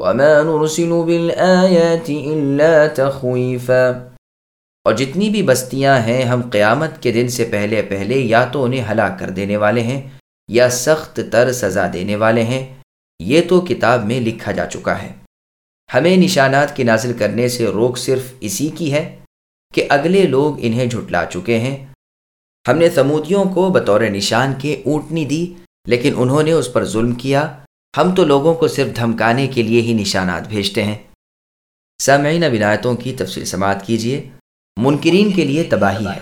وما نرسل بالآيات إلا تخويفا۔ اور جتنی بھی بستیاں ہیں، ہم قیامت کے دن سے پہلے پہلے یا تو انہیں ہلاک کر دینے والے ہیں، یا سخت تر سزا دینے والے ہیں۔ یہ تو کتاب میں لکھا جا چکا ہے۔ ہمیں نشانات کی نازل کرنے سے روک صرف اسی کی ہے کہ اگلے لوگ انہیں جھٹلا چکے ہیں۔ ہم نے سمودیوں کو بطور نشان کے اونٹنی دی، لیکن انہوں نے اس پر ظلم کیا۔ ہم تو لوگوں کو صرف دھمکانے کے لیے ہی نشانات بھیجتے ہیں۔ سامعین ولایتوں کی تفصیل سماعت کیجیے۔ منکرین کے لیے تباہی ہے۔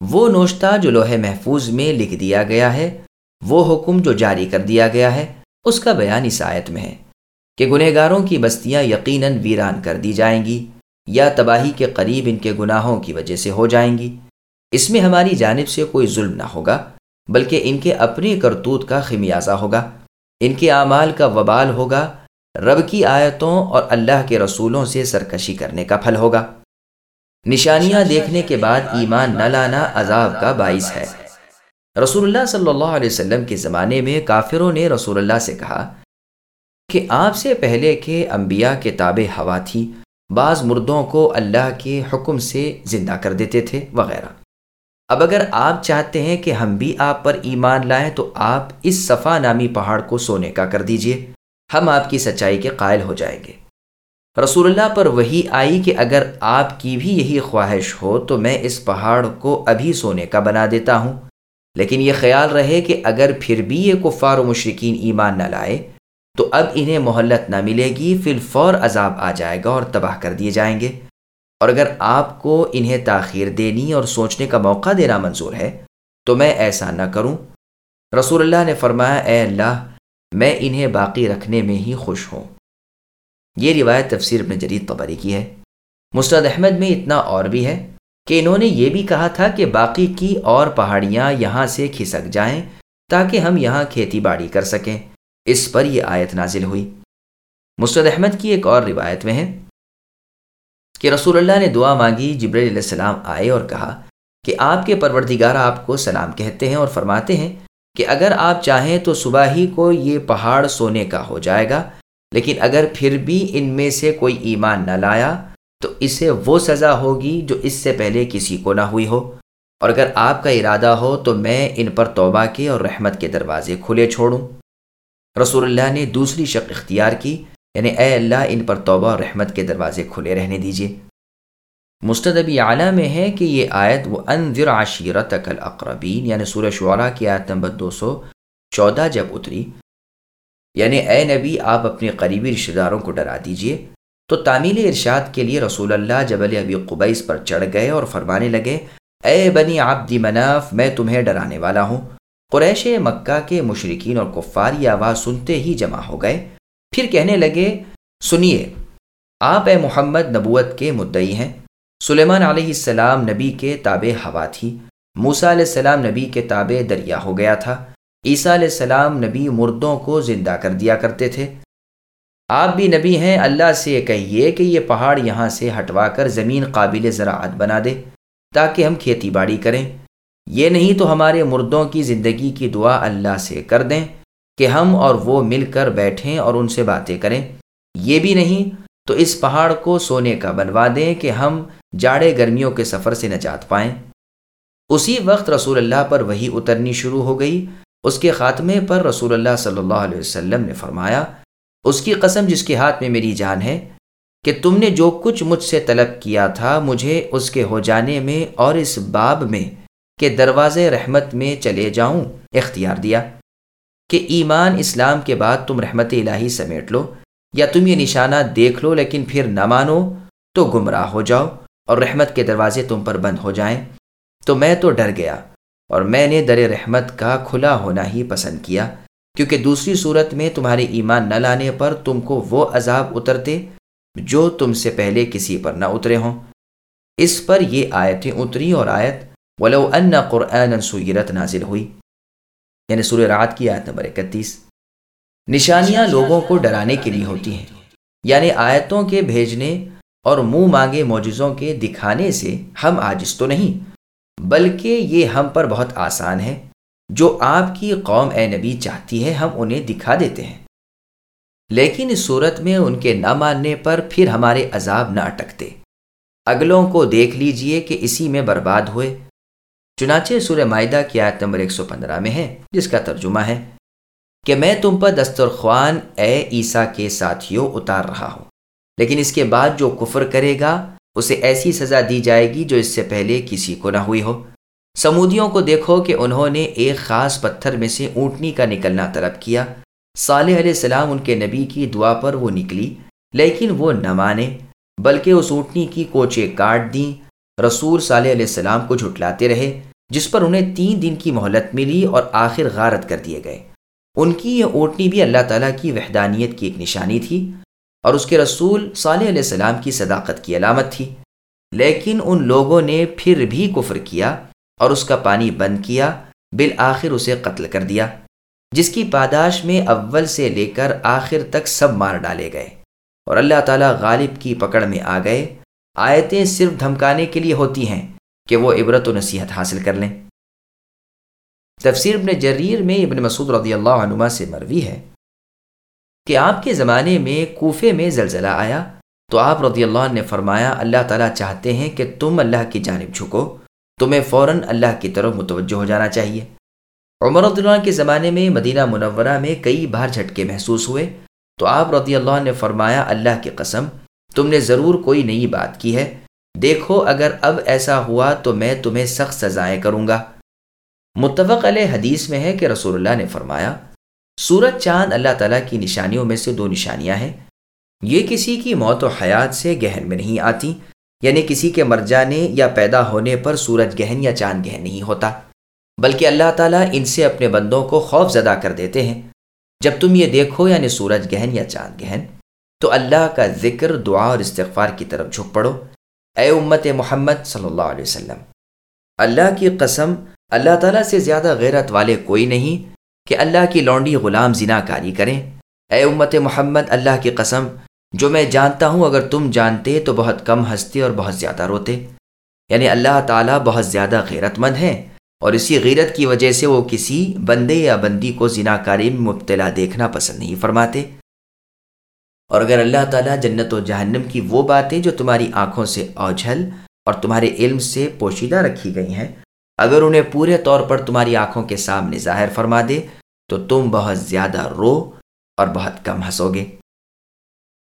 وہ نوشتہ جو لوہے محفوظ میں لکھ دیا گیا ہے، وہ حکم جو جاری کر دیا گیا ہے، اس کا بیان اس آیت میں ہے کہ گنہ گاروں کی بستیاں یقیناً ویران کر دی جائیں گی یا تباہی کے قریب ان کے گناہوں کی وجہ سے ہو جائیں گی۔ اس میں ہماری جانب سے کوئی ظلم نہ ہوگا، بلکہ ان کے اپنے کرتوت کا خمیازہ ہوگا۔ ان کے اعمال کا وبال ہوگا رب کی آیتوں اور اللہ کے رسولوں سے سرکشی کرنے کا پھل ہوگا۔ نشانیاں دیکھنے کے بعد ایمان نہ لانا عذاب کا باعث ہے۔ رسول اللہ صلی اللہ علیہ وسلم کے زمانے میں کافروں نے رسول اللہ سے کہا کہ آپ سے پہلے کے انبیاء کے تاب ہوا تھی بعض مردوں کو اللہ کے حکم سے زندہ کر دیتے تھے وغیرہ۔ اب اگر آپ چاہتے ہیں کہ ہم بھی آپ پر ایمان لائیں تو آپ اس صفا نامی پہاڑ کو سونے کا کر دیجیے۔ ہم آپ کی سچائی کے قائل ہو جائیں گے۔ رسول اللہ پر وہی آئی کہ اگر آپ کی بھی یہی خواہش ہو تو میں اس پہاڑ کو ابھی سونے کا بنا دیتا ہوں۔ لیکن یہ خیال رہے کہ اگر پھر بھی یہ کفار و مشرقین ایمان نہ لائے تو اب انہیں مہلت نہ ملے گی، فی الفور عذاب آ جائے گا اور تباہ کر دیے جائیں گے۔ اور اگر آپ کو انہیں تاخیر دینی اور سوچنے کا موقع دینا منظور ہے، تو میں ایسا نہ کروں۔ رسول اللہ نے فرمایا، اے اللہ، میں انہیں باقی رکھنے میں ہی خوش ہوں۔ یہ روایت تفسیر ابن جدید قبری کی ہے۔ مستد احمد میں اتنا اور بھی ہے کہ انہوں نے یہ بھی کہا تھا کہ باقی کی اور پہاڑیاں یہاں سے کھسک جائیں تاکہ ہم یہاں کھیتی باڑی کر سکیں۔ اس پر یہ آیت نازل ہوئی۔ مستد احمد کی ایک اور روایت میں ہے۔ کہ رسول اللہ نے دعا مانگی جبر علیہ السلام آئے اور کہا کہ آپ کے پروردگار آپ کو سلام کہتے ہیں اور فرماتے ہیں کہ اگر آپ چاہیں تو صبح ہی کو یہ پہاڑ سونے کا ہو جائے گا، لیکن اگر پھر بھی ان میں سے کوئی ایمان نہ لایا تو اسے وہ سزا ہوگی جو اس سے پہلے کسی کو نہ ہوئی ہو۔ اور اگر آپ کا ارادہ ہو تو میں ان پر توبہ کے اور رحمت کے دروازے کھلے چھوڑوں۔ رسول اللہ نے دوسری شک اختیار کی یعنی اے اللہ، ان پر توبہ اور رحمت کے دروازے کھلے رہنے دیجیے مستدبی اعلیٰ میں ہے کہ یہ آیت وہ انذر عشیرت الاقربین یعنی سورہ شعراء کی آیت نمبر دو سو چودہ جب اتری یعنی اے نبی، آپ اپنے قریبی رشتہ داروں کو ڈرا دیجیے تو تعمیل ارشاد کے لیے رسول اللہ جبل ابی قبیس پر چڑھ گئے اور فرمانے لگے، اے بنی عبد مناف، میں تمہیں ڈرانے والا ہوں۔ قریش مکہ کے مشرقین اور کفار یہ آواز سنتے ہی جمع ہو گئے۔ پھر کہنے لگے، سنیے، آپ اے محمد نبوت کے مدعی ہیں۔ سلیمان علیہ السلام نبی کے تابع ہوا تھی۔ موسا علیہ السلام نبی کے تابع دریا ہو گیا تھا۔ عیسیٰ علیہ السلام نبی مردوں کو زندہ کر دیا کرتے تھے۔ آپ بھی نبی ہیں، اللہ سے کہیے کہ یہ پہاڑ یہاں سے ہٹوا کر زمین قابل زراعت بنا دے، تاکہ ہم کھیتی باڑی کریں۔ یہ نہیں تو ہمارے مردوں کی زندگی کی دعا اللہ سے کر دیں۔ کہ ہم اور وہ مل کر بیٹھیں اور ان سے باتیں کریں۔ یہ بھی نہیں، تو اس پہاڑ کو سونے کا بنوا دیں کہ ہم جاڑے گرمیوں کے سفر سے نجات پائیں۔ اسی وقت رسول اللہ پر وہی اترنی شروع ہو گئی۔ اس کے خاتمے پر رسول اللہ صلی اللہ علیہ وسلم نے فرمایا، اس کی قسم جس کے ہاتھ میں میری جان ہے، کہ تم نے جو کچھ مجھ سے طلب کیا تھا، مجھے اس کے ہو جانے میں اور اس باب میں کہ دروازے رحمت میں چلے جاؤں، اختیار دیا۔ کہ ایمان اسلام کے بعد تم رحمت الہی سمیٹ لو یا تم یہ نشانہ دیکھ لو لیکن پھر نہ مانو تو گمراہ ہو جاؤ اور رحمت کے دروازے تم پر بند ہو جائیں۔ تو میں تو ڈر گیا اور میں نے در رحمت کا کھلا ہونا ہی پسند کیا کیونکہ دوسری صورت میں تمہارے ایمان نہ لانے پر تم کو وہ عذاب اترتے جو تم سے پہلے کسی پر نہ اترے ہوں۔ اس پر یہ آیتیں اتری اور آیت، ولو ان قرآن سیرت نازل ہوئی۔ یعنی سورہ رات کی آیت نمبر اکتیس۔ نشانیاں لوگوں کو ڈرانے کے لیے ہوتی ہیں۔ یعنی آیتوں کے بھیجنے اور منہ مانگے معجزوں کے دکھانے سے ہم آجز تو نہیں بلکہ یہ ہم پر بہت آسان ہے۔ جو آپ کی قوم اے نبی چاہتی ہے ہم انہیں دکھا دیتے ہیں۔ لیکن اس صورت میں ان کے نہ ماننے پر پھر ہمارے عذاب نہ اٹکتے۔ اگلوں کو دیکھ لیجیے کہ اسی میں برباد ہوئے۔ چنانچہ سورہ معدہ کی آیت نمبر 115 میں ہے، جس کا ترجمہ ہے، کہ میں تم پر دسترخوان اے عیسیٰ کے ساتھیوں اتار رہا ہوں، لیکن اس کے بعد جو کفر کرے گا، اسے ایسی سزا دی جائے گی جو اس سے پہلے کسی کو نہ ہوئی ہو۔ سمودیوں کو دیکھو کہ انہوں نے ایک خاص پتھر میں سے اونٹنی کا نکلنا طلب کیا۔ صالح علیہ السلام ان کے نبی کی دعا پر وہ نکلی، لیکن وہ نہ مانے، بلکہ اس اونٹنی کی کوچے کاٹ دیں۔ رسول صالح علیہ السلام کو جھٹلاتے رہے، جس پر انہیں تین دن کی مہلت ملی اور آخر غارت کر دیے گئے۔ ان کی یہ اوٹنی بھی اللہ تعالیٰ کی وحدانیت کی ایک نشانی تھی اور اس کے رسول صالح علیہ السلام کی صداقت کی علامت تھی۔ لیکن ان لوگوں نے پھر بھی کفر کیا اور اس کا پانی بند کیا، بالآخر اسے قتل کر دیا، جس کی پاداش میں اول سے لے کر آخر تک سب مار ڈالے گئے۔ اور اللہ تعالیٰ غالب کی پکڑ میں آ گئے۔ آیتیں صرف دھمکانے کے لیے ہوتی ہیں کہ وہ عبرت و نصیحت حاصل کر لیں۔ تفسیر ابن جریر میں ابن مسعود رضی اللہ عنما سے مروی ہے کہ آپ کے زمانے میں کوفے میں زلزلہ آیا تو آپ رضی اللہ عنہ نے فرمایا، اللہ تعالیٰ چاہتے ہیں کہ تم اللہ کی جانب جھکو، تمہیں فوراً اللہ کی طرف متوجہ ہو جانا چاہیے۔ عمر رضی اللہ عنہ کے زمانے میں مدینہ منورہ میں کئی بار جھٹکے محسوس ہوئے تو آپ رضی اللہ عنہ نے فرمایا، اللہ کی قسم تم نے ضرور کوئی نئی بات کی ہے۔ دیکھو، اگر اب ایسا ہوا تو میں تمہیں سخت سزائیں کروں گا۔ متفق علیہ حدیث میں ہے کہ رسول اللہ نے فرمایا، سورج چاند اللہ تعالیٰ کی نشانیوں میں سے دو نشانیاں ہیں۔ یہ کسی کی موت و حیات سے گہن میں نہیں آتی یعنی کسی کے مر جانے یا پیدا ہونے پر سورج گہن یا چاند گہن نہیں ہوتا، بلکہ اللہ تعالیٰ ان سے اپنے بندوں کو خوف زدہ کر دیتے ہیں۔ جب تم یہ دیکھو یعنی سورج گہن یا چاند گہن تو اللہ کا ذکر، دعا اور استغفار کی طرف جھک پڑو۔ اے امت محمد صلی اللہ علیہ وسلم، اللہ کی قسم، اللہ تعالیٰ سے زیادہ غیرت والے کوئی نہیں کہ اللہ کی لونڈی غلام زنا کاری کریں۔ اے امت محمد، اللہ کی قسم، جو میں جانتا ہوں، اگر تم جانتے تو بہت کم ہنستے اور بہت زیادہ روتے۔ یعنی اللہ تعالیٰ بہت زیادہ غیرت مند ہے اور اسی غیرت کی وجہ سے وہ کسی بندے یا بندی کو زنا کاری میں مبتلا دیکھنا پسند نہیں فرماتے۔ اور اگر اللہ تعالیٰ جنت و جہنم کی وہ باتیں جو تمہاری آنکھوں سے اوجھل اور تمہارے علم سے پوشیدہ رکھی گئی ہیں، اگر انہیں پورے طور پر تمہاری آنکھوں کے سامنے ظاہر فرما دے، تو تم بہت زیادہ رو اور بہت کم ہنسو گے۔